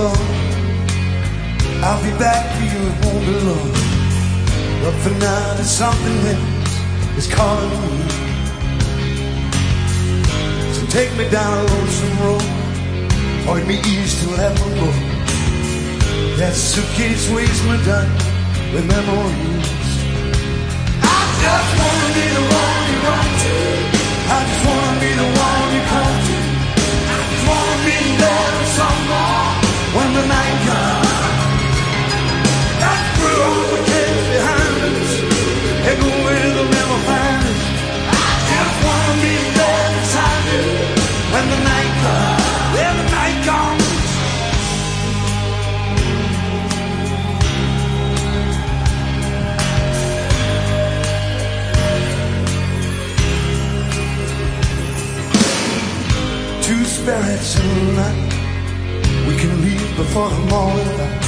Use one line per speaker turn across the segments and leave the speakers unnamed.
on. I'll be back for you, it won't be long. But for now, there's something else is calling me. So take me down a lonesome road, point me east to Lemon That suitcase weighs me down with memories. I just wanna be the Two spirits in the. We can leave before the morning light.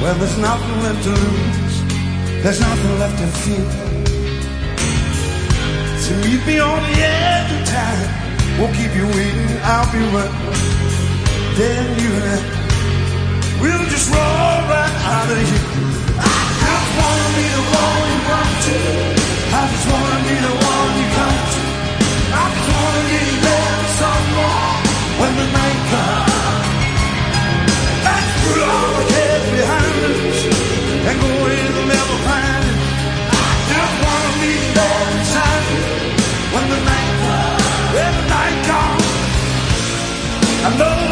Well, there's nothing left to lose. There's nothing left to fear. So meet me on the edge of time. Won't keep you waiting. I'll be right Then You and I, I know